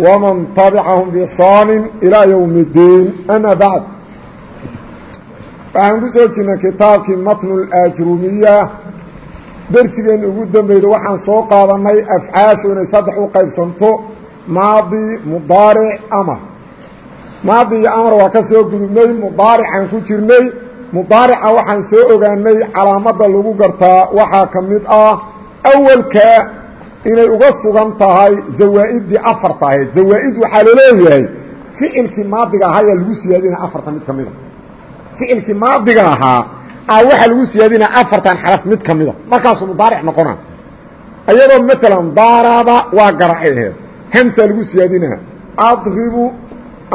ومن طبعهم بإحsaan إلى يوم الdيin أmا baعd waxaan ku soo jirnay kitaabkii matn اأjrumiya dersigeen ugu dambeyda waxaan soo qaadanay afcaashu inay saddex u qaybsanto maadi mudaaric amar maadi iyo amar waa ka soo gudubnay mudaaricaan ku jirnay mudaarica waxaan soo ogaanay calaamada lagu gartaa waxaa ka mid ah awalka inay uga sugan tahay zawaa'iddii afarta ahayd. Zawaa-id waxaa la leeyahay ficilkii maadiga ahaa ayaa lagu siyaadinaya afartan mid ka mida ficilkii maadiga ahaa a waxaa lagu siyaadinaya afartan xaraf mid ka mida markaasuu mudaaric noqona iyadoo maalan daraba waa garacay aheed. Hamsaa lagu siyaadinaa. Adribu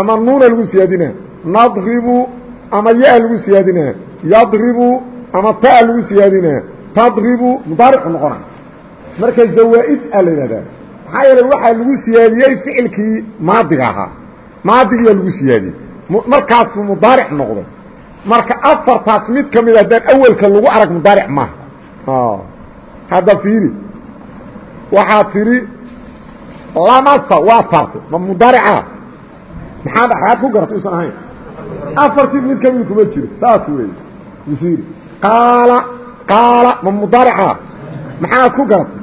ama nuuna lagu siyaadinaa. Nadribu ama ya lagu siyaadinaa. Yadribu ama taa lagu siyaadinaa. Tadribu mudaaricu noqona marka zawaa-id a la yidhahdaa. maxaa yeeley waxaa lagu siyaadiyey ficilkii maadiga ahaa. maadigiyaa lagu siyaadiyey. Markaasuu mudaaric noqday marka afartaas mid ka mid haddaan awelka lagu arag mudaaric maaha. Hadda fiiri. Waxaa tidhi lamasa waa taartay ma mudaarica maxaa dhaxaad ku garatay usan ahayn. Afartii mid ka mid kuma jiro. Saas weeye fiiri. Qaala qaala ma mudaarica maxaad ku garatay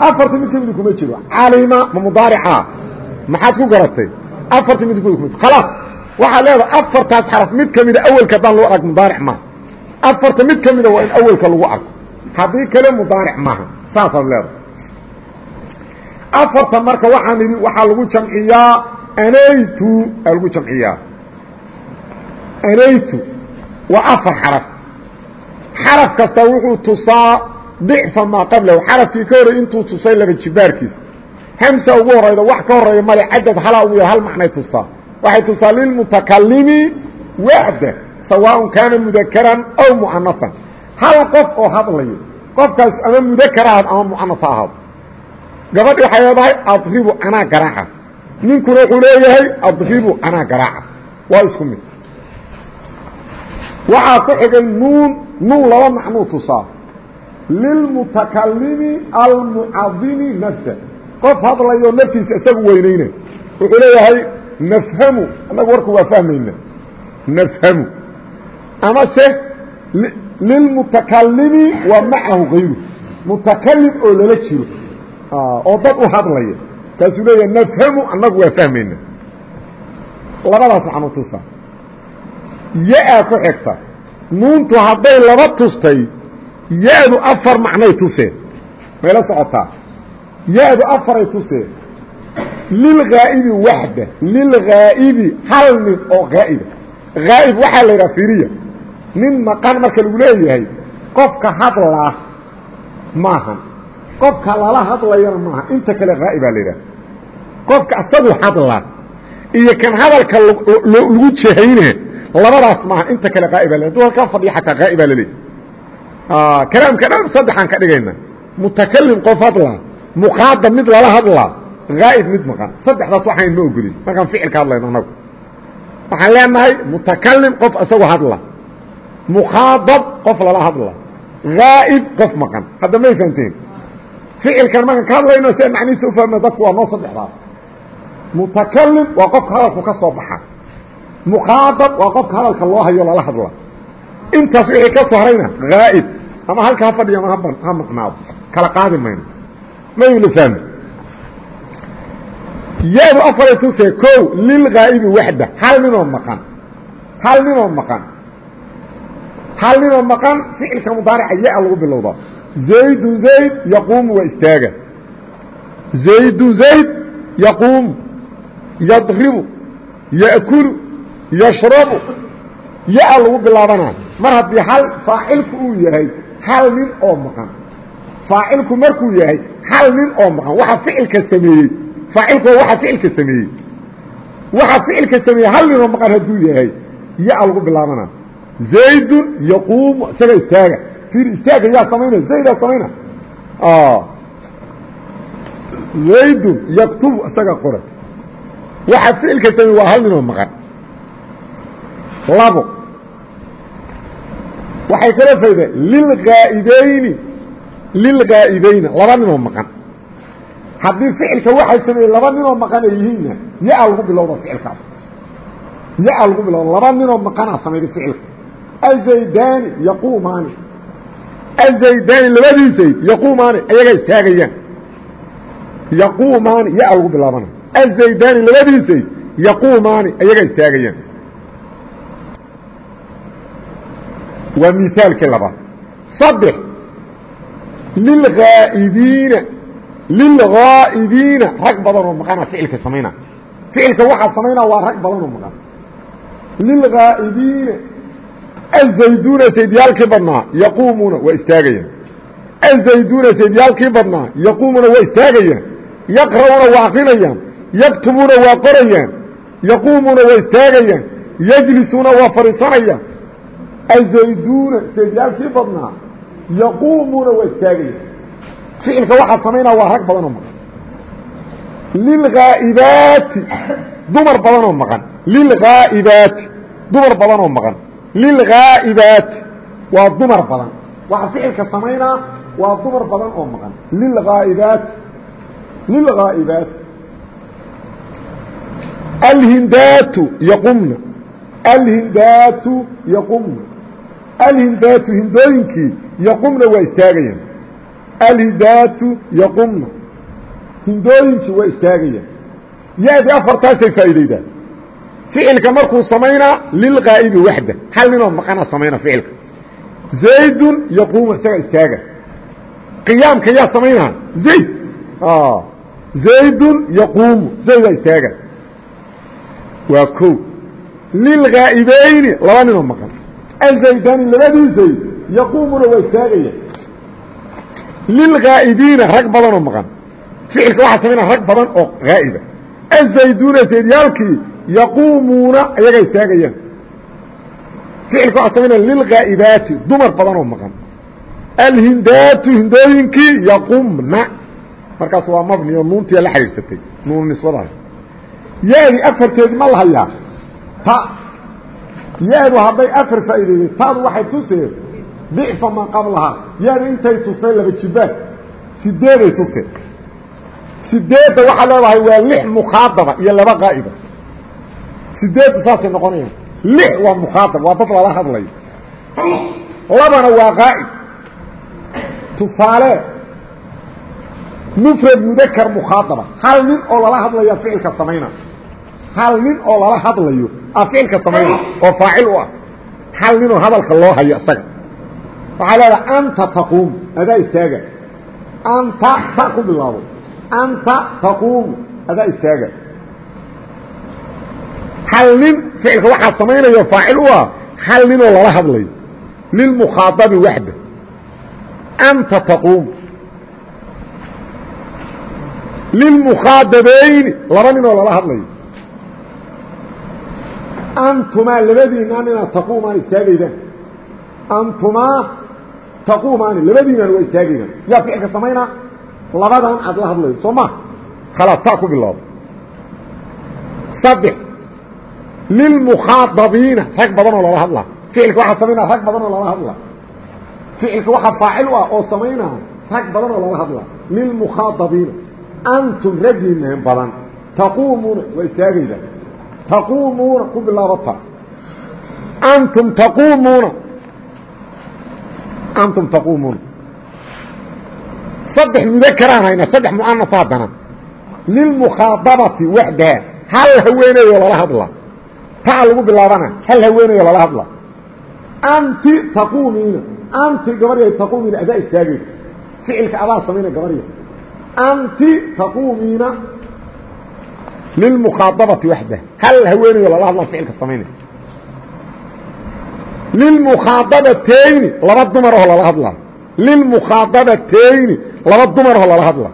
afartii mid ka mid kuma jiro. Calima ma mudaarica. Maxaad ku garatay? Afartii mid kumid kuma khalaas. Waxaad leedahay afartaas xaraf mid kamida awelka haddaan loo arag mudaaric maaha. Afarta mid kamida waa in awelka lagu arko. Haddii kale mudaaric maaha. Saasaad leedahay. Afarta marka waxaan idhi waxaa lagu jamciyaa anaytu aa lagu jamciyaa. Anaytu waa afar xaraf. Xaraf kasta wuxuu tusaa dicfa maa qablahu xarafkii ka horey intuu tusay laba jibaarkiisa hamsa ugu horayda wax ka horreeya male cadad halaa ugu ya hal macnay tustaa. Waxay tusaa lilmutakalimi waxda sawaaءn kaana mudakaran aw mu'anasan hal qof oo hadlayo qofkaas ama mudakar ahaad ama mu'anas ha ahaado gabadhi waxay leedahay adribu anaa garaaca. Ninkuna wuxuu leeyahay adribu anaa garaaca. Waa isku mid. Waxaa ku xigay nuun nuun laba macnuu tusaa lilmutakalimi almucadimi nafsa qof hadlayo naftiisa isagu weynayna wuxuu leeyahay nafhamu annagu warka waa fahmayna nafhamu ama se lilmutakalimi wa macahu kayru mutakalim oo lala jiro. Oo dad u hadlaya kaasuu leeyahay nafhamu annagu waa fahmayna labadaas macnuu tusa ya-a ku hadday laba tustay ya-du afar macnay tuseen mayla socotaa. Ya-du afaray tuseen lilghaa'ibi waxda. Lilghaa'ibi hal nin oo haa'iba haa'ib waxaa la yidhaha firiya. Nin maqan marka lagu leeyahay qofka hadlaa maahan qofka lala hadlayana maaha. Inta kale haa'ibaa la yidhaha. Qofka asagu hadla iyo kan hadalka lagu jehayne labadaas maaha. Inta kale haa'ibaa la du halkaa fadhiya xataa haa'ibaa la leeyahy kalaamka dhan saddexaan ka dhigayna. Mutakalim qof hadlaa muqaadam mid lala hadlaa haa'ib mid maqan. Saddexdaas waxayn ma ogolin. Markaan ficilka hadlayno anagu waxaan leenahay mutakalim qof isagoo hadla muqaadab qof lala hadla haa'ib qof maqan. Hadda may fahamteen ficilkan markaan ka hadlayno si macnihiisa ufahma dadku waa noo saddexdaas. Mutakalim waa qofka hadalku ka soo baxa. Muqaadab waa qofka hadalka loo hayo lala hadla intaas wixii ka soo harayna haa'ib ama halka ha fadhiyo ama ha maqnaado. Kala qaadi mayno mayna fahmi? Ya-du afaray tuse ko lilghaa'ibi waxda. Hal ninoo maqan. Hal ninoo maqan. Hal ninoo maqan ficilka mudaarica ya- lagu bilowdaa. Zaydu zayd yaquumu waa istaaga. Zaydu zayd yaquumu. Yadribu. Ya'kulu. Yashrabu ya- lagu bilaabanaa mar haddii hal faacilku uu yahay hal nin oo maqan. Faacilku markuu yahay hal nin oo maqan. Waxa ficilka sameeyey. Faacilku waa waxa ficilka sameeyey. Waxa ficilka sameeye hal ninoo maqan hadduu yahay ya lagu bilaabana zaydun yaquumu isaga istaaga. Fiir istaaga yaa samayna zaydaa samayna. Zaydun yaktubu isaga qora waxa ficilka sameeye waa hal ninoo maqan labo. Waxay kala fayda lilgaa'ibayni lilgaa'ibayni laba ninoo maqan. Haddii ficilka waxay sameeyey laba ninoo maqan ay yihiinna ya lagu bilowda ficilkaas. Ya lagu bilowda. Laba ninoo maqanaa samayday ficilka. Azaydani yaquumaani. Azaydani labadiisay yaquumaani ayagaa istaagayaan. Yaquumaani ya lagu bilaabana. Azaydani labadiisay yaquumaani ayagaa istaagayaan waa miaalkii labaad. Saddex lilghaa'ibiina lilghaa'ibiina rag badan oo maqana ficilka samayna. Ficilka waxaa samaynaa waa rag badan oo maqan lilghaa'ibiina azayduuna saydyaalkii badnaa yaquumuuna waa istaagayaan. Azayduuna saydyaalkii badnaa yaquumuuna waa istaagayaan. Yaqra'uuna waa akrinayaan yaktubuuna waa qorayaan. Yaquumuuna waa istaagayaan. Yajlisuuna waa fadhiisanayaan azayduuna saydyaalkii badnaa yaquumuuna waa istaagayaan ficilka waxaa samaynaa waa rag badan oo maqan. Lilghaa'ibaati dumar badan oo maqan. Lilghaa'ibaati dumar badan oo maqan. Lilghaa'ibaati waa dumar badan. Waxaa ficilka samaynaa waa dumar badan oo maqan. Lilghaa'ibaati lilghaa'ibaati. Alhindaatu yaqumna alhindaatu yaqumna alhindaatu hindooyinkii yaqumna waa istaagayaan. Alhidaatu yaqumna. Hindooyinkii waa istaagayaan. Ya-di afartaasay faa'iidaydaa ficilka markuu samaynaa lilqaa'ibi waxda. Hal ninoo maqana samayna ficilka. Zaydun yaquumu isaga istaaga. Qiyaamka yaa samaynaa. Zayd. Zaydun yaquumu zaydaa istaaga. Waa ko lilghaa'ibayni laba ninoo maqan azaydani labadiisay yaquumuna waa istaagaya lilghaa'ibiina rag badanoo maqan. Ficilka waxaa samaynaa rag badan oo haa'iba azayduuna saydyaalkii yaquumuuna ayagaa istaagayaan ficilka waxaa samaynaa lilghaa'ibaati dumar badanoo maqan. Alhindaatu hindooyinkii yaqumna markaas waa mabni oo nuuntiia la xidhiirsatay nuunu nisbadaha yaadi afarteedi ma la hayaa ta yaadu hadday afar faa'iideyday taadu waxay tuseen dicfa man qablahaa. Yaadu intay tustay laba jibaad sideeday tuseen. Sideedda waxaa leedahay waa lix mukhaadaba iyo laba qaa'iba sideeddu saasay noqonayaan. Lix waa mukhaadab waa dad lala hadlayo. Labana waa qaa'ib tusaale mufrad mudakar mukhaadaba hal nin oo lala hadlaya ficilka samayna hal nin oo lala hadlayo a ficilka samayna oo faacil u ah hal ninoo hadalka loo hayo isaga. Waxaa leedaha anta taquum. Adaa istaaga. Anta ta ku bilaabo. Anta taquumu adaa istaaga. Hal nin ficilka waxaa samaynayo faacil u ah hal ninoo lala hadlayo. Lilmukhaadabi waxda. Anta taquum. Lilmukhaadabayni laba ninoo lala hadlayo antumaa labadiinaan inaad taquumaan istaagaydaan antumaa taquumaani labadiinaan waa istaagaydaan yaa ficilka samaynaa labadan aad la hadlaydo soo ma khalaas taa ku bilaabo saddex lilmukhaadabiina rag badanoo lala hadlaa ficilka waxaa samaynaa rag badanoo lala hadlaa ficilka waxaa faacil u ah oo samaynaa rag badanoo lala hadlaa lilmukhaadabiina antum raggiinaan badan taquumuuna waa istaagaydaan taquumuuna ku bilaabata antum taquumuuna. Antum taquumuuna. Saddex mudakaraan haynaa saddex mu'anasa haddana lilmukhaadabati waxdaha hal haweeneeyoo lala hadla. Taa lagu bilaabana hal haweeneeyoo lala hadla. Anti taquumiina. Anti gabarya taquumiina adaa istaagaysa ficilka adaa samayna gabarya anti taquumiina waxdah hal haweeneyo lala hadla ficilka samaynay lilmukhaadabatayni laba dumaroo lala hadlaa lilmukhaadabatayni laba dumaroo lala hadla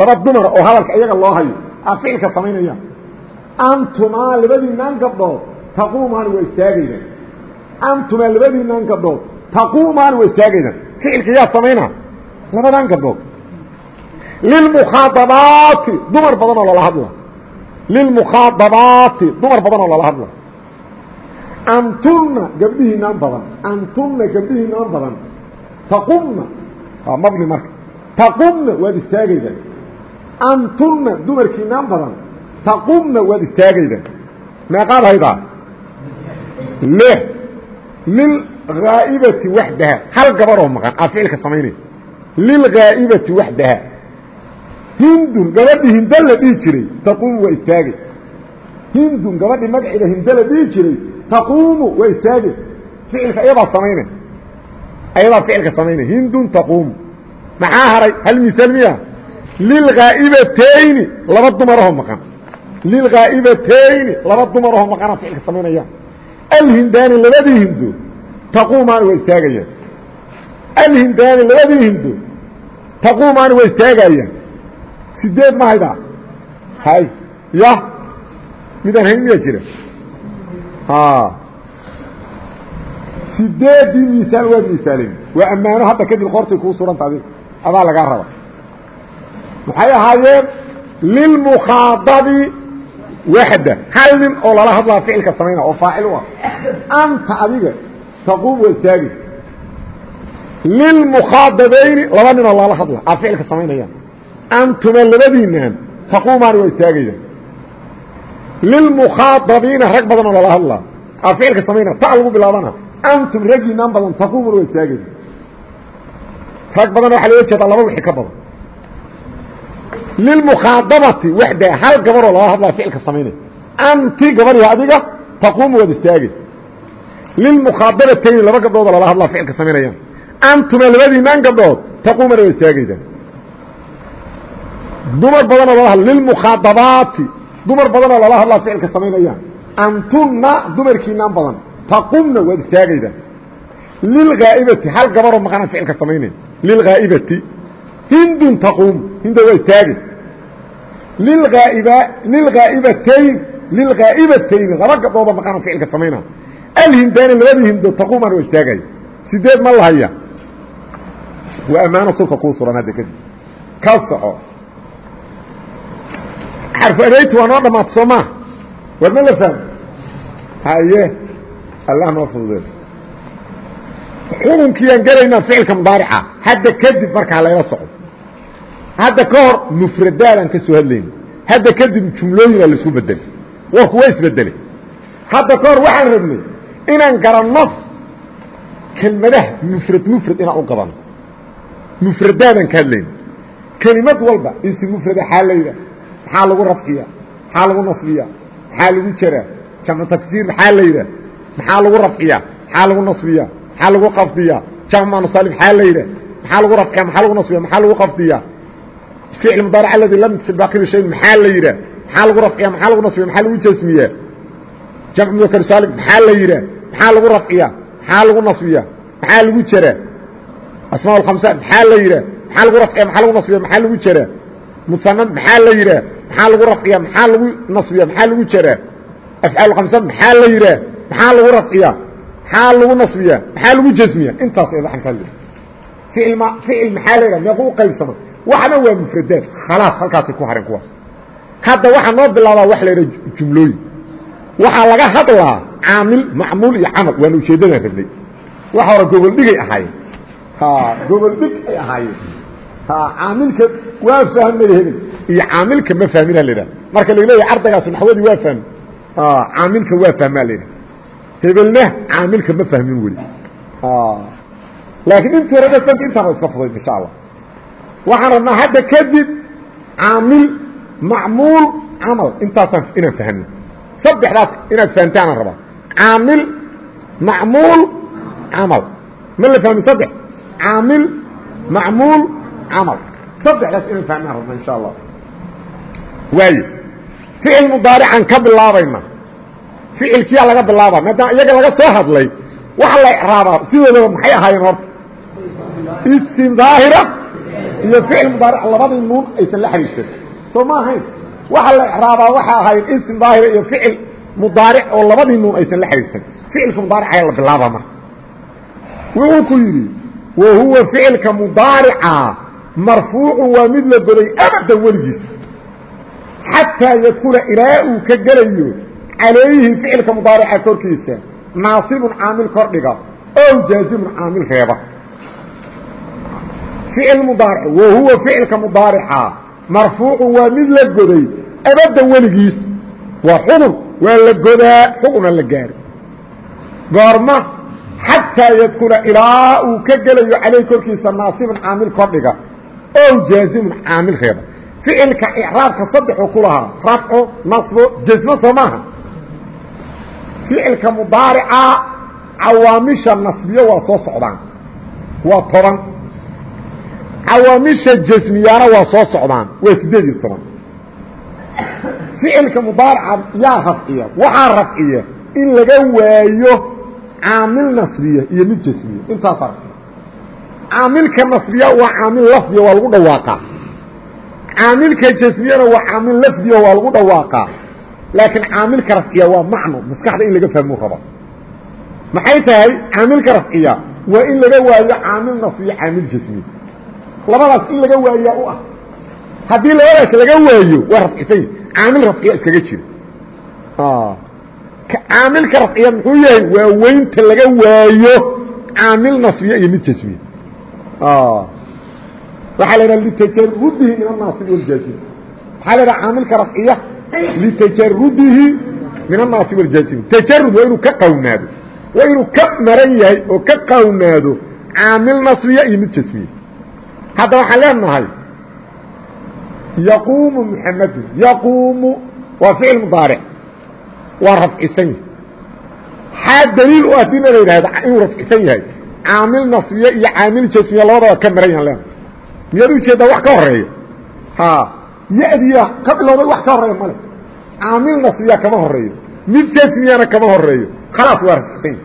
laba dumar oo hadalka iyaga loo hayo a ficilka samaynaya antumaa labadiinaan gabdhood taquumaani waa istaagaydaan antumaa labadiinaan gabdhood taquumaani waa istaagaydaan ficilka yaa samaynaa labadaan gabdhood lilmukhaadabaati dumar badan oo lala hadla lilmukhaadabaati dumar badan oo lala hadla antunna gabdhihiinaan badan antunna gabdhihiinaan badan taqumna waa mabni marka taqumna waad istaagaydaan antunna dumarkiinaan badan taqumna waad istaagaydaan meeqaad haydaa lix lilghaa'ibati waxdaha hal gabaroo maqan aa ficilka samaynaya lilghaa'ibati waxdaha hindun gabadhii hinda la dhihi jiray taquumu waa istaagay hindun gabadhii magaceeda hinda la dhihi jiray taquumu waa istaagay ficilka iyadaa samaynay ayadaa ficilka samaynay hindun taquumu. Maxaa haray? Hal misaal miya? Lilghaa'ibatayni laba dumarahoo maqan. Lilghaa'ibatayni laba dumarahoo maqanaa ficilka samaynayaan alhindaani labadii hindo taquumaani waa istaagayaan. Alhindaani labadii hindo taquumaani waa istaagayaan sideed ma haydaa hay ya. Midaan hayn miyaa jira? Sideedii misaal waad misaalin waa ammaano hadda kadib qortay kuu suranta adig adaa lagaa raba. Maxay ahaayeen? Lilmukhaadabi waxda. Hal nin oo lala hadlaa ficilka samayna oo faacil u ah. Anta adiga taquum waa istaagi. Lilmukhaadabayni laba nin oo lala hadla aa ficilka samaynayaan antuma labadiinaan taquumaani waa istaagayaan lilmukhaadabiina rag badan oo lala hadlaa aa ficilka samayna ta lagu bilaabana antum raggiinaan badan taquumuna waa istaagaya rag badan waxaa looga jeedaa laba wixii ka badan lilmukhaadabati waxda hal gabaroo lala hadlaa ficilka samaynaya anti gabadhii adiga taquumu waad istaagay lilmukhaadabatayni laba gabdhoodoo lala hadlaa ficilka samaynayaan antuma labadiinaan gabdhood taquumana waa istaagayda dumar badanoo lala hadla lilmukhaadabaati. Dumar badanoo lala hadlaa ficilka samaynayaan antunna dumarkiinaan badan. Taqumna waad istaagayda. Lilghaa'ibati hal gabaroo maqana ficilka samaynaya lilghaa'ibati hindun taquum hinda waa istaagay. Lilghaa'ibatayn lilghaa'ibatayn laba gabdhooda maqana ficilka samaynaa alhindaani labadii hindo taquumaana waa istaagaya sideed ma lahaya. Waa ammaano sulka kuu suran hadda kadib. Ka soco xarfu adaytu waa noo dhamaata soo maa war ma la fahmo haye allah noo fududeed. Xukunkiyaan gelaynaa ficilka mudaarica hadda kadib markaa layla soco hadda ka hor mufradaadaan ka soo hadlayna hadda kadib jumlooyinaa la isku bedelay warku waa isbedelay hadda ka hor waxaan rabnay inaan garanno kelmadaha mufrad mufrad inaan u gadano mufradaadaan ka hadlayna kelimad walba isi mufrada xaa layda maxaa lagu rafciya maxaa lagu nasbiya maxaa lagu jaraa jamcu tagsiir maxaa layda maxaa lagu rafciya maxaa lagu nasbiya maxaa lagu qafdiya jamc manusalif maxaa layda maxaa lagu rafciya maxaa lagu nasbiya maxaa lagu qafdiya ficil mudaaric aladi lam yadkil baaqili shayin maxaa la yidhaah maxaa lagu rafciya maxaa lagu nasbiya maxaa lagu jasmiyaa jamc mudakar saalim maxaa la yidhaah maxaa lagu rafciya maxaa lagu nasbiya maxaa lagu jaraa asmaa alkhamsa maxaa la yidhaah maxaa lagu rafciya maxaa lagu nasbiya maxaa lagu jaraa musanad maxaa la yidhaah maxaa lagu rafciya maxaa lagu nasbiya maxaa lagu jaraa? Afcaal khamsa maxaa la yidhaah? Maxaa lagu rafciya maxaa lagu nasbiya maxaa lagu jasmiya intaas ee waxaan ka hadlay. Ficil ma ficil maxaa la yidhaha meequ u qaybsama waxna waa mufradaad. Khalaas halkaasay ku hareen kuwaas. Hadda waxaa noo bilaabaa wax la yidhaha jumlooyin. Waxaa laga hadlaa caamil macmuul iyo camal. Waana ujeeddadaan rabnay. Waxa hore goboldhigay ahaayeen. Goboldhig ay ahaayeen. Caamilka waa fahmay hebel iyo caamilka ma fahmina yidhaha marka la leeyahay ardaygaas naxwadii waa fahmi. Caamilka waa fahmaa yidhaha hebelna caamilka ma fahmin weli. Laakiin intii hore dasanka intaaba iska fudayd insha allah waxaan rabnaa hadda kadib caamil macmuul camal intaasaan inaan fahmno saddexdaas inaad fahamtaanaan rabaa. Caamil macmuul camal. Ma la fahmi saddex? Caamil macmuul camal. Saddexdaas inaan fahmnaan rabna insha allah waayo ficil mudaarican ka bilaabayna ficilkiyaa laga bilaaba maadaama iyaga laga soo hadlay waxa la icraabaa sidoodaba maxay ahaayeen horta? Isim daahira iyo ficil mudaaric labadii nuun aysan la xariirsan soo ma ahayn waxa la icraabaa waxa ahayd ism daahira iyo ficil mudaaric oo labadii nuun aysan la xidhiidsan ficilka mudaaric ayaa la bilaaba marka wuxuu ku yidhi wa huwa ficilka mudaarica marfuucu waa mid la goday abadan weligiis xataa yadkula ilaa uu ka gelayo calayhi ficilka mudaarica korkiisa naasibun caamil kordhiga ow jaazimun caamil reeba. Ficil mudaaric wa ficilka mudaarica marfuucu waa mid la goday abadan weligiis waa xukun waa la godaa xukuna la gaari goorma xataa yadkula ilaa uu ka gelayo calayh korkiisa naasibun caamil kordhiga ow jaazimun caamil reeba ficilka icraabka saddexuu ku lahaa rafco nasbo jasmo soo ficilka mudaarica cawaamisha nasbiyo waa soo socdaan. Waa toban. Cawaamisha jasmiyaana waa soo socdaan. Waa siddeed iyo toban. Ficilka mudaarica yaa rafciya waxaa rafciya in laga waayo caamil nasbiya iyo mid jasmiya intaasaa caamilka nasbiya waa caamil lafdiya waa lagu dhawaaqaa caamilka jasmiyana waa caamil lafdiya waa lagu dhawaaqaa. Laakiin caamilka rafciya waa macno maskaxda in laga fahmo raba. Maxay tahay? Caamilka rafciya waa in laga waayo caamil nasbiya caamil jasmiya labadaas in laga waayaa u ah. Haddii labadaas laga waayo waa rafcisan caamil rafciya iskaga jira caamilka rafciya muxuu yahay? Waa weynta laga waayo caamil nasbiya iyo mid jasmiya waxaa la idhaha litajarudihi min annaasib waljaasim waxaa la idhaha caamilka rafciya litajarudihi min annaasib waljaasim tajarud waa inuu ka qawnaado waa inuu ka maran yahay oo ka qawnaado caamil nasbiya iyo mid jasmiya hadda waxaan leenahay yaquumu muxamadu yaquumu waa ficil mudaaric waa rafcisan yahay. Xaa daliil u ah dina la yidhahda inuu rafcisan yahay caamil nasbiye iyo caamil jasmiya labadaba ka maran yahan leenahay miyaad ujeeddaa wax ka horreeya ha ya-diya ka bilowday wax ka horreeya male. Caamil nasbiya kama horeeyo mid jasmiyana kama horeeyo khalaas waa yahay.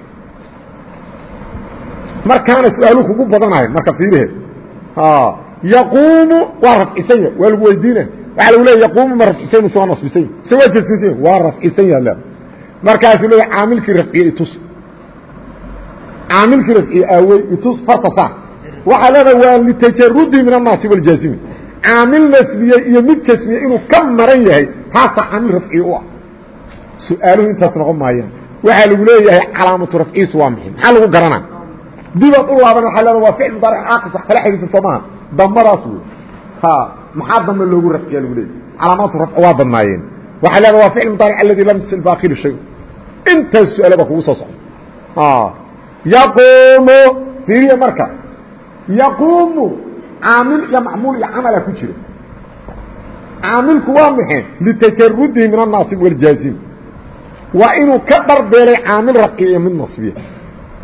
Markaana su'aalu kugu badanayo marka fiiriheed yaquumu waa rafcisan yahy waa lagu weydiina waxaa lagu leeya yaquumu ma rafcisan mise waa nasbisan yahy mise waa jasmisan yahy waa rafcisan yaha le markaasuu leeya caamilkii rafciye itus. Caamilkii rafciye aawey itus farta saar waxaa leedahay waa litajarudi min annaasib waljaazimi caamil nasbiye iyo mid jasmiye inuu ka maran yahay taasaa caamil rafciye u ah. Su'aaluhu intaas noqon maayaan. Waxaa lagu leeyahay calaamatu rafciis waa maxay maxaa lagu garanaa? Dibaad u laaban waa leeda waa ficil mudaaric aaqis wax kala xidhiidsan soo maaha damadaas wey. Ha maxaa dambe loogu rafciya lagu leeyay calaamaatu rafci waa badnaayeen. Waxaa leeda waa ficil mudaaric aladi lam yasil baakhiru shay. Intaas su'aalo baa kugu soo socda. Yaquumu fiiriya marka yaquumu caamil iyo macmuul iyo camala ku jira. Caamilku waa maxay litajarudihi min annaasib waljaazim waa inuu ka dharbeelay caamil rafciya iyo mid nasbiya.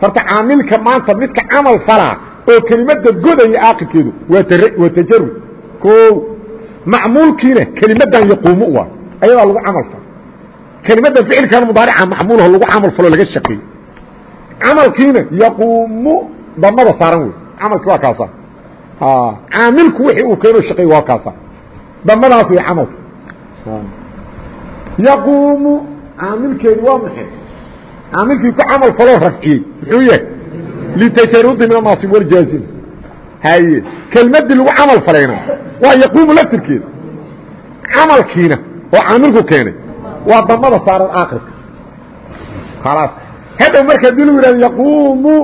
Horta caamilka maanta midka camal falaa oo kelimada godaya aaqibkeedu waa tajarud o macmuulkiina kelimadan yaquumu waa. Ayadaa lagu camal falo kelimadan ficilkan mudaarica macmuulho lagu camal falo laga shaqeey camalkiina yaquumu damada saaran wey camalki waa kaasa caamilku wixii uu keeno shaqeey waa kaasa damadaas wey camalka yaquumu caamilkeedu waa maxay? Caamilkii ku camal faloo rafciyey muxuu yahay? Litajarudi min annaasib waljaazim haye kelmadii lagu camal falayna. Waa yaquumu laftirkeeda camalkiina oo caamilku keenay waa damada saaran aakhirka. Khalaas. Hadhow marka haddii lagu yihahdo yaquumu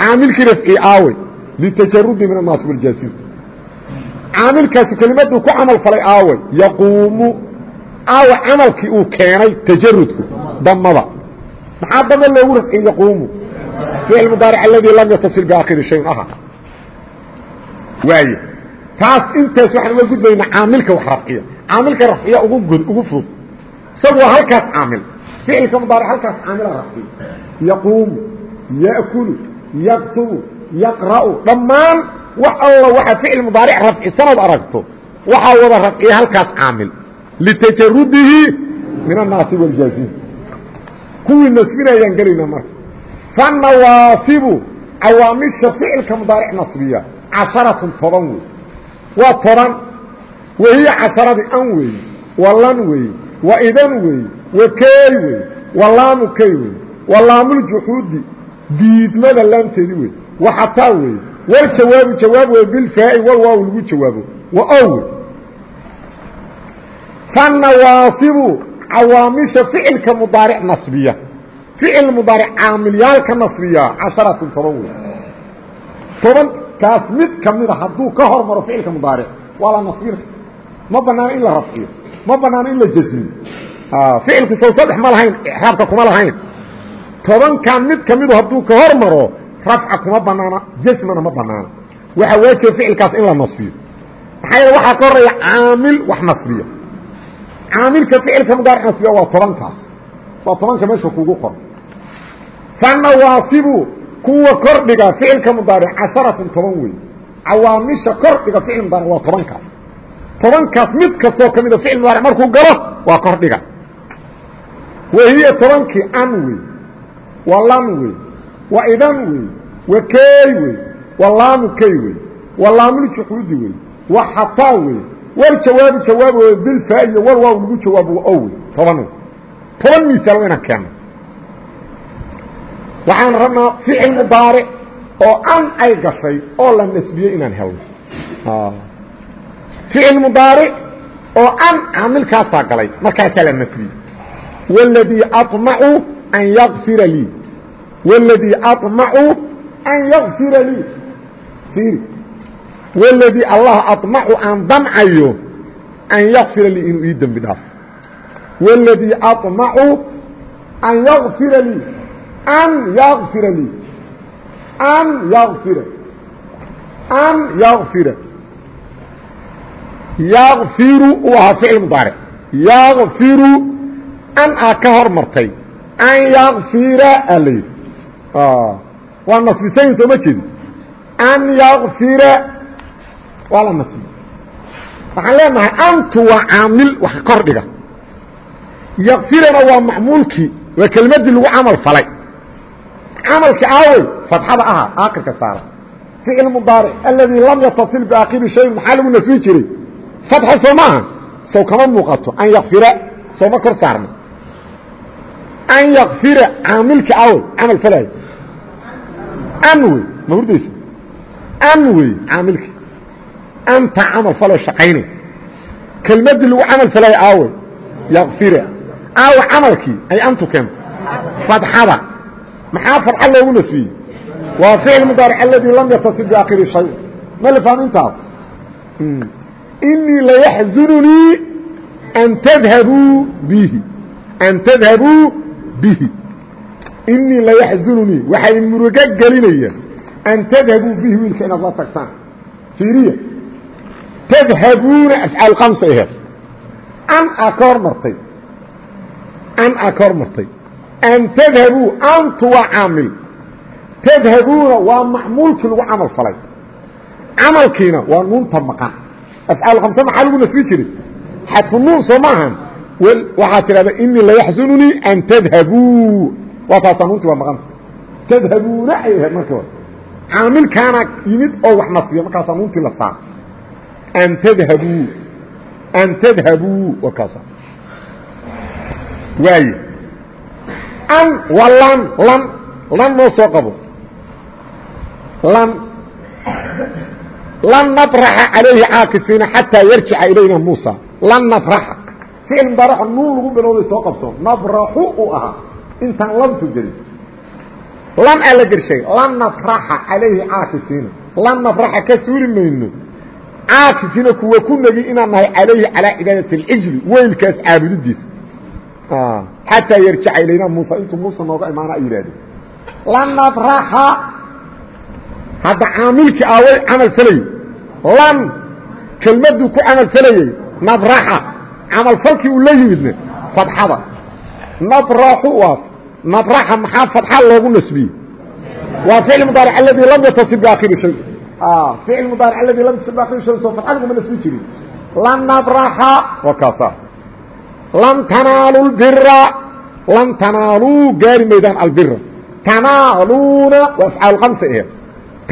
caamilkii rafciye aawey litajarudi min annaasib waljaazim caamilkaasu kelimaduu ku camal falay aawey yaquumu. Aawa camalkii uu keenay tajarudku damada maxaa dama loogu rafciye yaquumu? Ficil mudaaric aladii lam yatasil biaakhiri shayin aha. Waay taas intaas waxaan uga gudbaynaa caamilka wax rafciya. Caamilka rafciya ugu ugu fudud. Isagu waa halkaas caamil. Ficilka mudaaric halkaas caamila rafciya. Yaquumu ya'kulu yaktubu yaqra'u dhammaan wax alla waxa ficil mudaaric rafcisanood aragto waxaa wada rafciya halkaas caamil. Litajarudihi min annaasi waljaazim kuwii nasbinayaan gelayna marka. Fanawaasibu cawaamisha ficilka mudaaric nasbiya casharatun toban wey waa toban wahiya casharadii an weeye walan weeye waidan weeye wakey weeye walaamu key weeye walaamuljuxuudi diidmada laamteedii wey waxataa weeye. Waljawaabu jawaab wey bilfaa'i walwaaw lagu jawaabo. Wa ow wey fannawaasibu cawaamisha ficilka mudaaric nasbiya. Ficil mudaaric caamilyaalka nasbiya casharatun toban wey tobankaas mid kamida hadduu ka hormaro ficilka mudaaric waa la nasbina ma banaano in la rafciyo ma banaano in la jasmiyo ficilku sow saddex ma lahayn ixraabka kuma lahayn tobankan mid kamidu hadduu ka hormaro rafca kuma banaana jasmana ma banaano waxaa waajiba ficilkaas in la nasbiyo. Maxaa yeele waxaa ka horreeya caamil wax nasbiya caamilka ficilka mudaaric nasbiya waa tobankaas. Waa tobanka meesha kugu qor fanawaasibu kuwa kordhiga ficilka mudaaric casharatun toban wey cawaamisha kordhiga ficil mudaaric waa tobankaas. Tobankaas mid kastoo ka mida ficil mudaaric markuu galo waa kordhiga. Wahiya tobankii an wey waa lan wey waa idan wey waa keey wey waa laamu key wey waa laamuljuxuudi wey waa xataa wey waljawaabu jawaab wey bilfaa'iyo wal waaw lagu jawaabo waa o wey toban toban misaal wa inaan keenno waxaan rabnaa ficil mudaaric oo an ay gashay oo la nasbiyey inaan helno. Ficil mudaaric oo an caamilkaasaa galay markaasaa la nasbiyey wاladii aطmacu an yakfira lii wاladii aطmacu an yakfira lii iiri wاladii allah aطmacu aan damcayo an yakfira lii inuu ii dembi dhaafo wاladii aطmacu an yakfira lii an yakfira lii an yakfira an yakfira yakfiru uu ahaa ficil mudaaric yakfiru an aa ka hor martay an yakfira aa la yidhi waa nasbisayn soo ma jeedi an yakfira waa la nasbi waxaan leenahay antu waa caamil wax kor dhiga. Yakfirana waa macmuulkii waa kelmaddii lagu camal falay. Camalka aawey fatxada ahaa aakirka saara. Ficil mudaaric aladii lam yataصil biaakiri shayin maxaa lagu nasbi jiray? Fatxa soo maaha? Sow kama muuqato. An yakfira sooma kor saarna an yakfira caamilka aawey camal falaayo an wey ma hurdaysa an wey caamilki anta camal faloo shaqaynay kelmaddii lagu camal falaayo aawey yakfira aawe camalkii ay antu keento fatxada maxaa fadxa loogu nasbiyey waa ficil mudaaric aladii lam yataصil biakhiri shay ma la fahmo intaas inii layaxzununii an tadhabuu bihi an tadhabuu bihi inii layaxzununii waxay murugo gelinaya an tadhabuu bihi wiilka inaad la tagtaan. Fiiriya. Tadhabuuna afcaal kamsa aheed. An aa ka hor martay. An aa ka hor martay. An tadhabuu antu waa caamil. Tadhabuuna waa macmuulkii lagu camal falay. Camalkiina waa nuunta maqan. Afcaal kamse maxaa lagu nasbi jiray? Xadfu nuun soo maahan waxaad tidhahda inii layaxsununii an tadhabuu waa taasaa nuuntii waa maqanta tadhabuuna ay ahayd markii hore. Caamilkaana yimid oo wax nasbiya markaasaa nuuntii la saar an tadhabuu an tadhabuu waa kaasa waaye an waa lan lan lan noo soo qabo. Lan lan nabraxa calayhi caakifiina xataa yarjica ilayna muusa. Lan nabraxa ficil mudaaraxa nuun lagu bilowday soo qabso nabraxu uu ahaa intaan lantu gelin lan aa la gershay lan nabraxa calayhi caakifiina lan nabraxa ka suuri mayno. Caakifiina kuwa ku negi inaan nahay calayhi calaa cibaadati اlcijli weylkaas caabudidiisa. Xataa yarjica ilayna muusa. Intuu muusa nooga imaana ay yidhahdeen lan nabraxa hadda caamilkii aaway camal falayey lan kelmadduu ku camal falayey nabraxa camalfalkii uu la yimidna fadxada. Nabraxu waa nabraxa maxaa fadxa loogu nasbiyey? Waa ficil mudaaric aladii lam yatasib biakhiri shay. Ficil mudaaric aladii lam yatasib biakhiri shay soo fadxa laguma nasbi jirin. Lan nabraxa waa kaasa. Lan tanaalu lbira lan tanaaluu gaari maydaan albira tanaaluuna waa afcaal kamsa aheed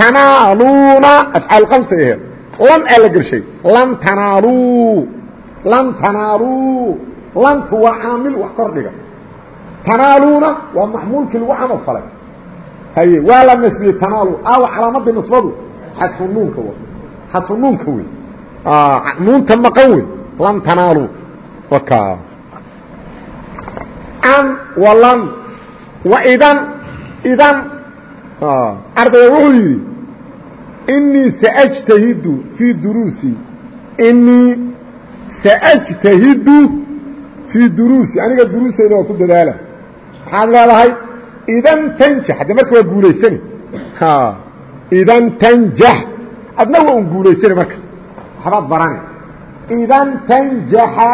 tanaaluuna afcaal kamsa aheed lan aa la gelshay. Lan tanaaluu lan tanaaluu lantu waa caamil wax kordhiga tanaaluuna waa maxmuulkii lagu camal falay. Haye waa la nasbiyey tanaalu. Aawa calaamadii nasbadu. Xadfu nuunka w xadfu nuunka wey nuunta maqan wey lan tanaaluu waka. An walan wa idan. Idan. Ardayga wuxuu yidhi inii saajtahidu fii duruusi. Inii saajtahidu fii duruusi aniga duruuseyda waa ku dadaala maxaad leedahay idan tanjax de marka waa guulaysani idan tanjax adna waa un guulaysani marka waxbaad barane idan tanjaxa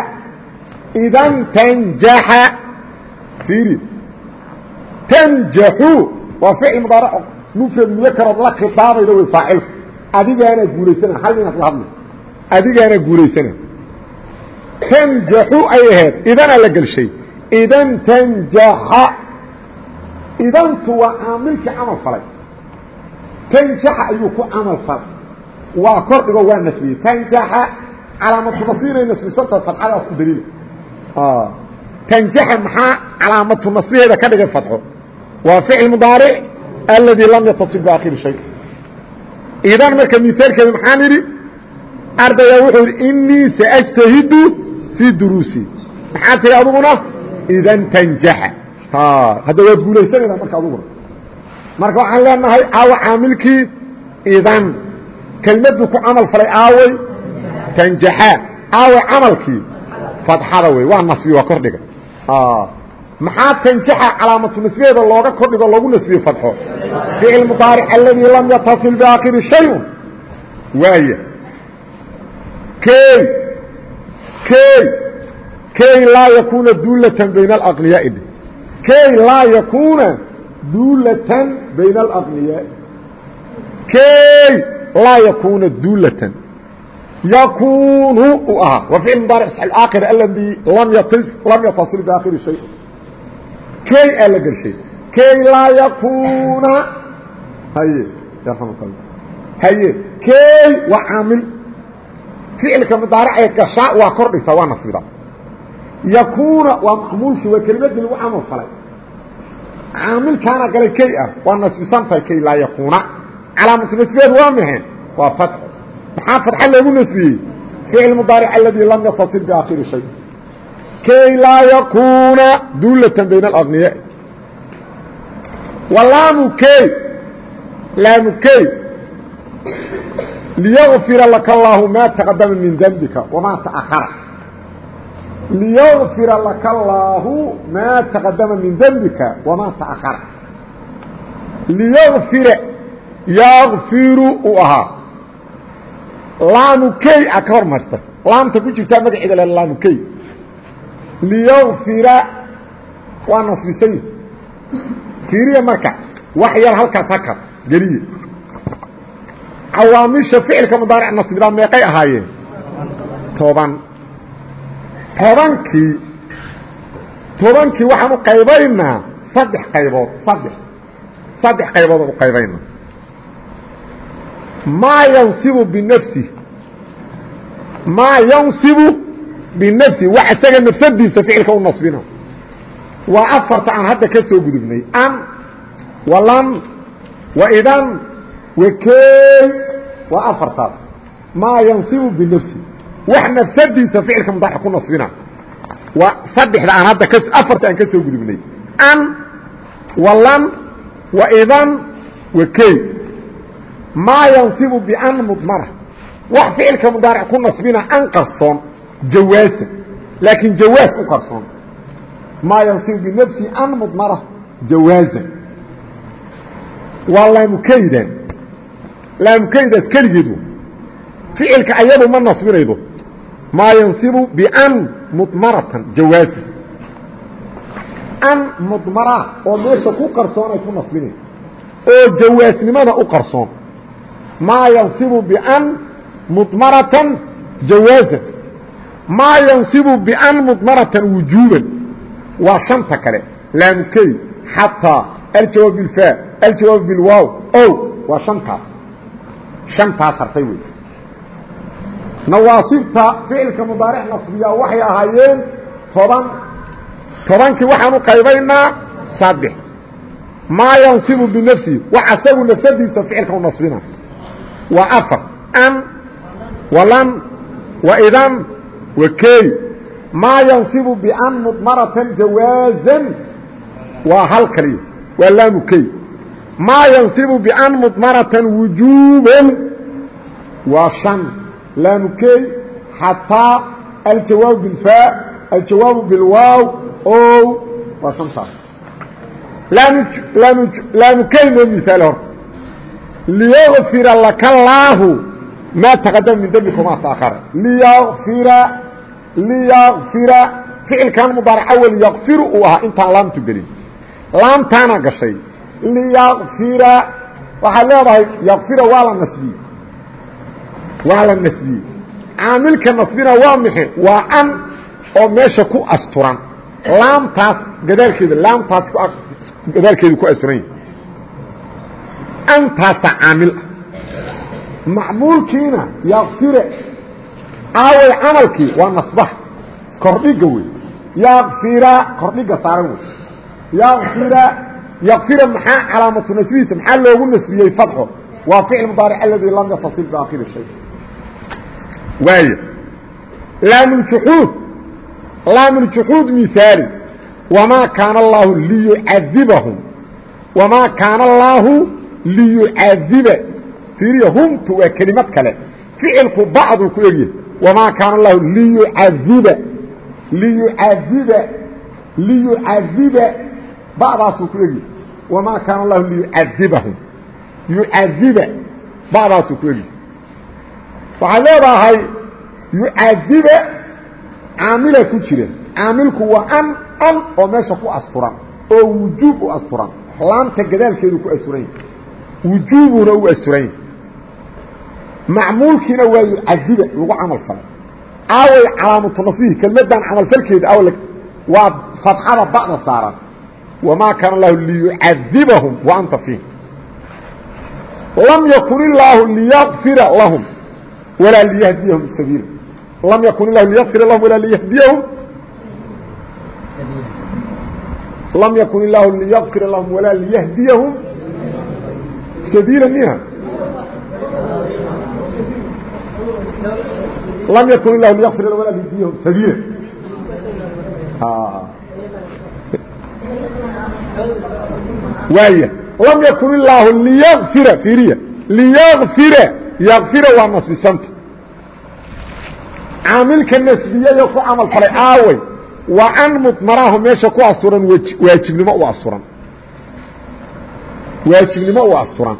idan tanjaxa fiiri tanjaxu waa ficil mudaarac mufrad mudakarood la khitaabayda way faacilku adigaanaa guulaysana hal inaad la hadla adigaanaa guulaysana tanjaxu ay ahayd. Idanaa la gelshay. Idan tanjaxa. Idantu waa caamilkii camal falay. Tanjaxa ayuu ku camal falay. Waa kor dhigo waa nasbiyey tanjaxa calaamatu nasbinay nasbisantaha fadxadaas ku daliila tanjaxa maxaa calaamatu nasbiheeda ka dhigay fadxo waa ficil mudaaric alladii lam yataصil biakhiri shay. Idan marka miaalkeeda maxaan idhi ardayga wuxuu yidhi inii saajtahidu fii duruusi. Maxaa tihi aduguna? Idan tanjaxa hadda waad guulaysanaydaa marka aduguna. Marka waxaan leenahay aawa caamilkii idan. Kelmaddu ku camal falay aaway tanjaxa aaway camalkii fadxada wey waa nasbi waa kordhiga. Maxaa tanjaxa calaamatu nasbiheeda looga kordhigo loogu nasbiye fadxo? Ficil mudaaric aladii lam yatasil biaakhiri shayun. Waaya key key laa yakuuna duulatan bayna alaqniyaai key laa yakuuna duulatan bayna alaqniyaai key laa yakuuna duulatan yakunu u ahaa waa ficil mudaaric aakhir aladii lam yatis lam yatasil biaakhiri shay. Key aa la gelshay. Kay laa yakuuna haye haye key waa caamil ficilka mudaaracee gashaa waa kor dhigtaa waa nasbida yakuuna waa macmuulkii waa kelimadii lagu camal falay. Caamilkaana galay key ah waa nasbisan tahay kay laa yakuuna. Calaamatu nasbeed waa mahe waa fatxo maxaa fatxa loogu nasbiyey ficil mudaaric aladii lam yatasil biaakhiri shay. Kay laa yakuuna duulatan bayna alaqniyaa walaamukey laamukey liyغfira laka اllaahu maa taqadama min dembika wamaa taأhara liyغfira laka اllaahu maa taqadama min dembika wamaa taأhara liyغfira yakfiru uu ahaa laamukey a ka hormarta laamta ku jirtaa magaceeda le laamukey liyغfira waa nasbisay fiiriya marka wax yar halkaas haka geliye cawaamisha ficilka mudaaric nasbidaa meeqay ahaayeen? Toban tobankii tobankii waxaan u qaybaynaa saddex qaybood saddex saddex qaybood aan u qaybaynaa maa yansibu binafsi. Maa yansibu binafsi. Wax isaga nafsadiisa ficilka u nasbina. Waa afarta aan hadda ka soo gudubnay. An walan waidan wakey waa afartaas. Maa yansibu binafsi. Wax nafsadiisa ficilka mudaaric ku nasbina. Waa saddexda aan hadda afarta aan ka soo gudubnay. An walan waidan wakey maa yansibu bian mudmara. Wax ficilka mudaaric ku nasbina an qarsoon jawaasan laakiin jawaas u qarsoon. Maa yansibu binafsi an mudmara jawaazan waa laamukaydan laamukaydaas keligeedu ficilka ayadu ma nasbinaydo maa yansibu bian mudmaratan jawaazan an mudmara oo meesha ku qarsoon ay ku nasbinay oo jawaasnimada u qarsoon. Maa yansibu bian mudmaratan jawaazan maa yansibu bian mudmaratan wujuuban. Waa shanta kale laamukey xataa aljawaab bilfa aljawaab bilwaaw ow waa shantaas shantaas hartay wey nawaasibta ficilka mudaaric nasbiya waxay ahaayeen toban. Tobankii waxaan u qaybaynaa saddex. Maa yansibu binafsihi wax asagu nafsadiisa ficilka u nasbina. Waa afar an walan waidan wakey maa yansibu bian mudmaratan jawaazan waa hal kaliya waa laamu key maa yansibu bian mudmaratan wujuuban. Waa an laamukey xataa aljawaabu bilfaa aljawaabu bilwaaw ow. Waa hantaas laamukey noo miaal horta liyfira laka allaahu maa taqadama min dembika maa taakara liyira liyakfira ficilkan mudaarac awel yakfiru uu ahaa intaan laamtu gelin. Laamtaana gashay liyغfira waxaad leedahay yغfira waa la nasbiyey waa la nasbiyey caamilka nasbina waa maxe waa an oo meesha ku asturan. Laamtaas gadaalkeeda laamtaas gadaalkeeda ku asturan yahi antaasa caamil ah. Macmuulkiina yakfire aaway camalkii waa nasbaha. Kordhiga wey yakfira kordhiga saaran wey yakfira yakfira maxaa calaamatu nasbihiisa maxaa loogu nasbiyey fatxo waa ficil mudaaric aladii lam yatasil biaakhiri shay waayo laamuljuxuud laamuljuxuud mihaali wamaa kaana allaahu liyucadibahum wamaa kaana allaahu liyucadiba fiiriya humtu waa kelimad kale ficilku bacduu ku egyahay wamaa kaana lahu liyucadiba liyucadiba liyucadiba bacdaasuu ku egyahay wamaa kaana lahu liyucadibahum yucadiba bacdaasuu ku egyahay waxaad leedahay yucadiba caamila ku jira caamilku waa an an oo meesha ku asturan oo wujuub u asturan laanta gadaalkeedu ku asturan yahay wujuubuna u asturan macmuulkiina waa yucadiba lagu camal falay aaway calaamatu nasbihi kelmadan camalfalkeeda aw waa fadxada ba'da saaran wamaa kaana lahu liyucadibahum wa anta fiihim lam yakun illaahu liyaqfira lahum walaa liyahdiyahum sabiila lam yakun illahu liyaqfira lahum walaa liyahdiyahum lam yakun illaahu liyaqfira lahum walaa liyahdiyahum sabiila miha lam yakun ilah liyaqfir walaa liydiyahum sabiila waaya lam yakun illaahu liyaqfira fiiriya liyaqfira yaqfira waa nasbisanta caamilka nasbiyayo ku camal falay aaway waa an mudmaraahu meesha ku asturan waajibnimo u asturan. Waajibnimo u asturan.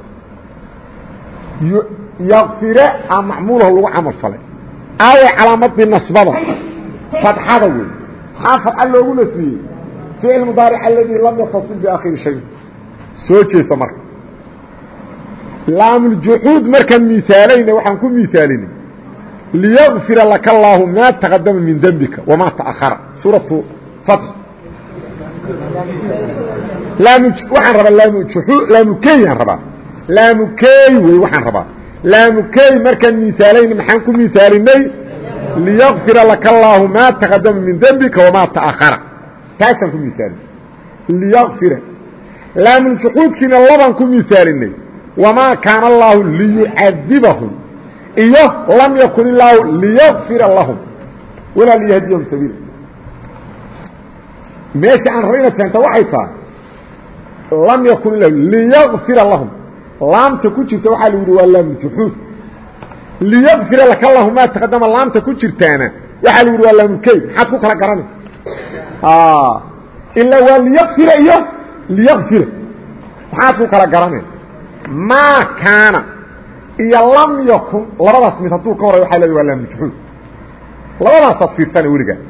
Yakfire a macmuulahu lagu camal falay. Aaway calaamadii nasbada. Fadxada wey maxaa fadxa loogu nasbiyey ficil mudaaric aladii lam yatasil biaakhiri shay soo jeesa marka laamuljuxuud markaan miisaalayna waxaan ku miisaalinay liyakfira laka allaahu maa taqadama min dembika wamaa taأkhara suuratu fatx waxaan rabaa laamukeyaan rabaa laamukey wey waxaan rabaa laamukey markaan miisaalayna maxaan ku miisaalinay liyakfira laka allaahu maa taqadama min dembika wamaa taأkhara taasaan ku miisaalinay liyakfira laamuljuxuudkiina labaan ku miisaalinay. Wamaa kaana allaahu liyucadibahum iyo lam yakun illaahu liyakfira lahum. Walaa liyahdiyahum sabiila. Meesha aan raba inaad fahamta waxay tahay lam yakun ilah liyakfira lahum. Laamta ku jirta waxaa lagu yihi waa laamjuxuud liyakfira laka lahu maa taqadama laamta ku jirtaana waxaa lagu yihi waa laamukey maxaad ku kala garana ilaa waa liyakfira iyo liyakfira maxaad ku kala garanay maa kaana iyo lam yakun labadaas mid hadduu ka horay waxa leeda waa laamjuxuud labadaasaad fiirsana weligaa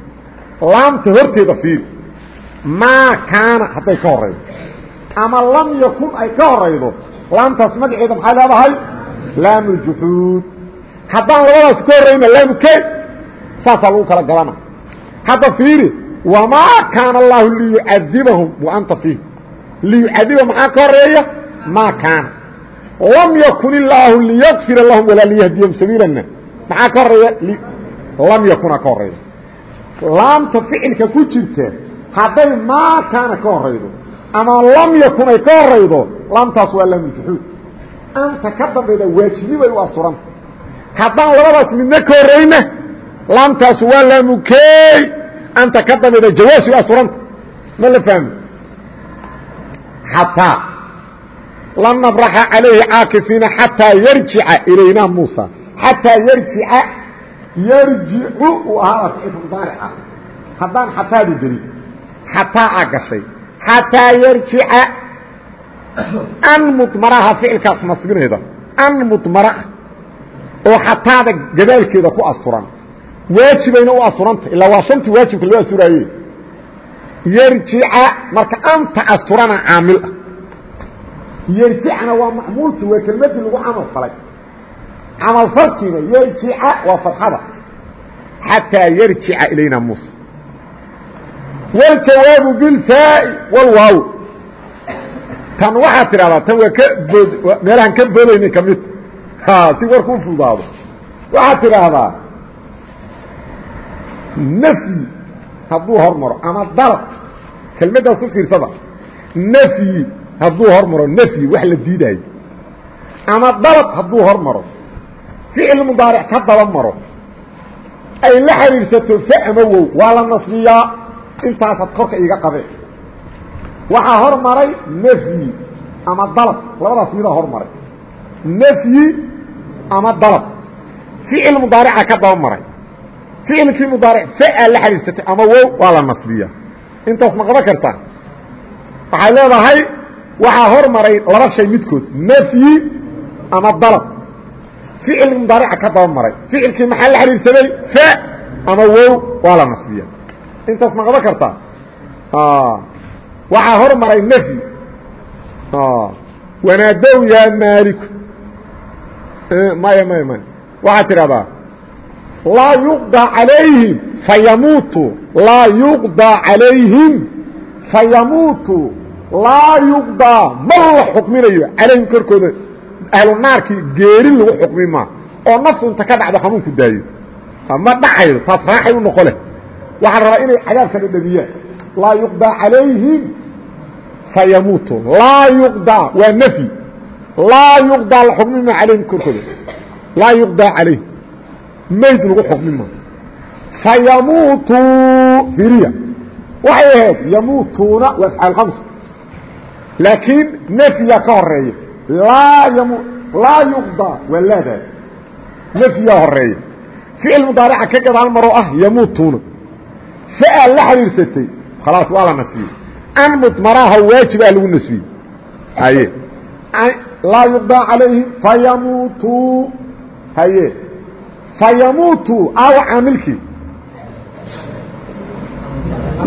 laamta horteeda fiir maa kaana hadday ka horaydo ama lam yakun ay ka horaydo laamtaas magaceeda maxay leedahay laam ljuxuud haddaan labadaas ka horayna laamukey saasaa lagu kala galana hadda fiiri wamaa kaana allaahu liyucadibahum wa anta fiih liyucadiba maxaa ka horreeya maa kaana lam yakun illaahu liyakfira lahum walaa liyahdiyahum sabiilana maxaa ka horreeya lam yakuna ka horreeya laamta ficilka ku jirta hadday maa kaana ka horaydo ama lam yakun ay ka horaydo laamtaas waa laamuljuxuud anta ka dambayda waajibnibay u asturanta haddaan labadaas midna ka horrayna laamtaas waa laamukey anta ka dambayda jawaasi u asuranta ma la fahmi xataa lan nabraxa calayhi caakifiina xataa yarjica ilayna muusa xataa yarjica yarjicu uu ahaada ficilka mudaarica haddaan xataadu gelin xataa a gashay xataa yarjica an mudmaraha ficilkaas nasbinayda an mudmaraha oo xataada gadaalkeeda ku asturan waajibayna u asuranta ilaa waa shantii waajibka loo asturaaye yarjica marka anta asturana caamil ah. Yarjicna waa macmuulkii waa kelmadii lagu camal falay. Camal farkiina yarjica waa fadxada. Xataa yarjica ilayna muusa. Wاljawaabu bilfaa'i wاlwaaw tan waxaad tidhahdaa tan waa ka bood meelahaan ka boodaynay ka mid. Si warku u fudaado waxaad tidhaahdaa nfyi hadduu hormaro ama dalab kelmaddaas u fiirsada nfyi hadduu hormaro nfyi wax la diidaayo ama dalab hadduu hormaro ficil mudaaric ka daba maro ay la xidhiidhsato fa ama wow waa la nasbiyaa intaasaad korka iiga qabeen waxaa hor maray nfyi ama dalab labadaas midaa hor maray nfyi ama dalab ficil mudaarica ka daba maray ficilkii mudaaric fa la xidhiidsatay ama wow waa la nasbiya intaas ma qaban kartaa waxay leedahay waxaa hor maray laba shay midkood nfyi ama dalab. Ficil mudaarica ka daba maray. Ficilkii maxaa la xidhiidsaday fa ama wow waa la nasbiya intaas ma qaban kartaa waxaa hor maray nfyi wanaadow yaa maaliku maya maya maya waxaad tidhahdaa laa yuqضى عalayhim fayamuutu laa yuqضى عalayhim fayamuutu laa yuqضىa ma la xukminayo calayhim korkooda ahlu naarkii geeri lagu xukmi maa oo nafsu inta ka dhacdo xanuunku daayo ma dhacaydo taas raaxay u noqo leh waxaa rabaa inay cadaabka dhadhamiyaan laa yuqضىa عalayhim fayamuutu laa yuqضىa waa nfyi laa yuqضىa la xukmi maa calayhim korkooda laa yuqضىa calayhim mayd lagu xukmi ma fayamuutu iriya waxay ahayd yamuutuuna waa afcaal khams laakiin nafya ka horreeya laa yam laa yuqdaa waa laadaad nafyaa horreeya ficil mudaarica ka gadaal maroo ah yamuutuuna fa-aa la xiriirsatay khalaas waa la nasbiyey an mudmaraaha waajib ah lagu nasbiyey haye. Laa yuqdaa calayhim fayamuutuu haye fayamuutu aawa caamilkii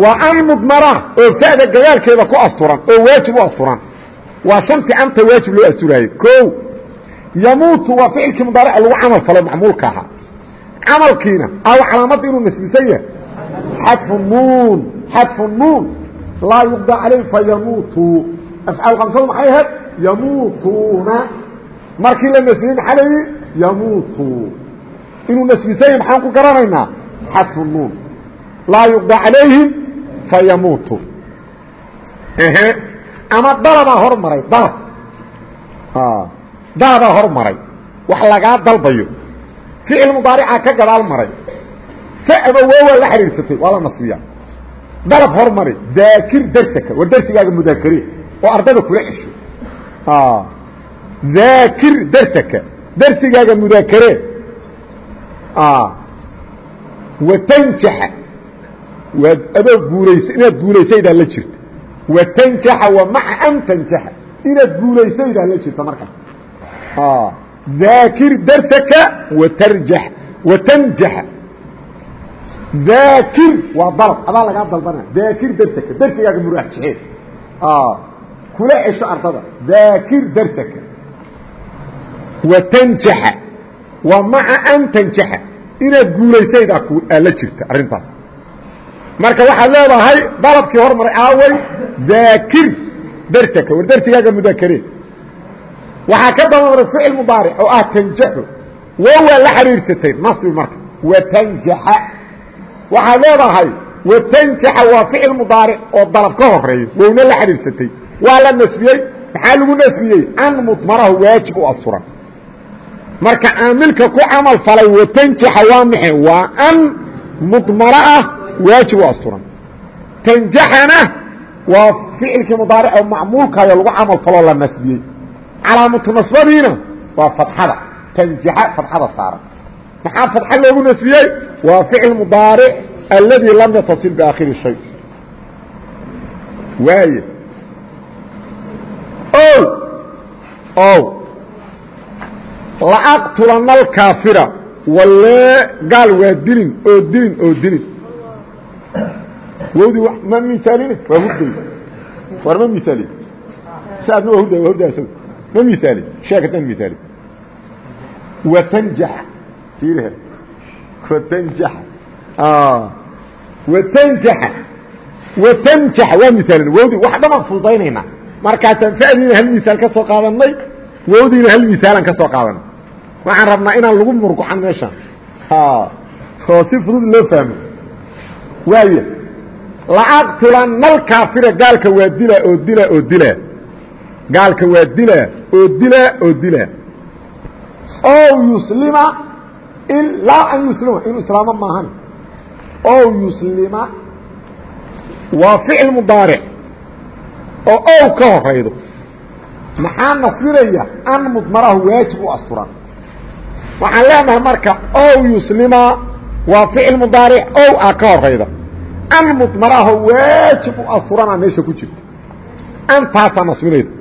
waa an mudmara oo fa'da gadaalkeeda ku asturan oo waajib u asturan waa shantii anta waajib loo asturaayo o yamuutu waa ficilkii mudaarica lagu camal falo macmuulka ahaa camalkiina aawa calaamadda inuu nasbisan yahay xadfu nuun xadfu nuun laa yuqda calayh fayamuutu afcaal kamsadu maxay ahayd yamuutuuna markii la nasbiyey maxaa layihi yamuutu inuu nasbisanya maxaan ku garanaynaa? Xadfu nuun. Laa yuqda calayhim fayamuutu ama dalabaa hor maray dalab dalabaa hor maray. Wax lagaa dalbayo. Ficil mudaaricaa ka gadaal maray. Fa ama woowaa la xidhiidsatay waa la nasbiyaa. Dalab hor mari daakir darsaka war darsigaaga mudaakariya oo ardada kula cesho daakir darsaka darsigaaga mudaakare watanjaxa waad adoo guulaysa inaad guulaysaydaa la jirta watanjaxa wa maca an tanjaxa inaad guulaysaydaa la jirta markaas daakir darsaka watarjax watanjaxa daakir waa dalab adaa lagaa dalbanaya daakir darsaka darsigaaga muraaxjexeed kula cesho ardada daakir darsaka watanjaxa wa maca an tanjaxa. Inaad guulaysayda la jirta arrintaas. Marka waxaad leedahay dalabkii hormaray aaway daakir darsaka war darsigaaga mudakaree waxaa ka dabamaray ficil mudaaric oo ah tanjaxu. Wow waa la xiriirsatay nasbi marka. Watanjaxa waxaad leedahay watanjaxa waa ficil mudaaric oo dalab ka horeeyo wowna la xiriirsatay. Waa la nasbiyey. Maxaa lagu nasbiyey? An mudmarahu waajib u asturan marka caamilka ku camal falay watanjaxa waa maxe waa an mudmara ah waajib u asturan. Tanjaxana waa ficilkii mudaaric oo macmuulkaayo lagu camal faloo la nasbiyey. Calaamatu nasbadiina waa fadxada tanjaxa fadxada saaran. Maxaa fadxa loogu nasbiyey? Waa ficil mudaaric alladii lam yatasil biaakhiri shay. Waaye. O ow laaqtulana alkaafira walee gaal waa dilin oo dilin oo dilin. Wowdii ma miaalin waa hurday war ma miaali saadna waa hurda waa hurda isaga ma miaali sheekatan miaali watanjax fiirihe watanjax watanjaxa watanjax waa miaalin wowdii wax dhamaan fududaynaynaa markaasaan fadiina hal miaal ka soo qaadanay wowdiina hal miaalan ka soo qaadanay waxaan rabnaa inaan lagu murguxan meeshaan oo si fudud loo fahmo. Waaya laaqtulana alkaafira gaalka waa dila oo dila oo dila. Gaalka waa dila oo dila oo dila. O yuslima laa an yuslima inuu islaamo maahan. O yuslima waa ficil mudaaric oo ow ka horaydo. Maxaa nasbinaya? An mudmarahu waajib u asturan waxaan leenahay marka ow yuslima waa ficil mudaaric ow ah ka horayda. An mudmaraho waajib u asturanaa meesha ku jirta antaasaa nasbinayda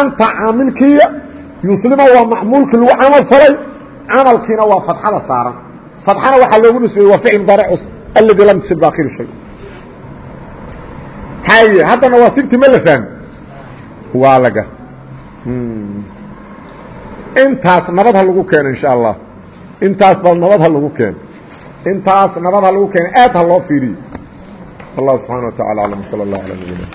anta caamilkiiya yuslima waa macmuulkii lagu camal falay camalkiina waa fadxada saaran. Fadxana waxaa loogu nisbeeyey waa ficil mudaaric alladii lam tusib baakiri shay. Haye haddana waa sibti ma la fahmi waa laga intaas nabad ha lagu keeno insha allah. Intaas ba nabad ha lagu keeno intaas nabad ha lagu keeno aad ha loo fiiriyo. Allah subxaana wa tacala alam sala allah ala nabina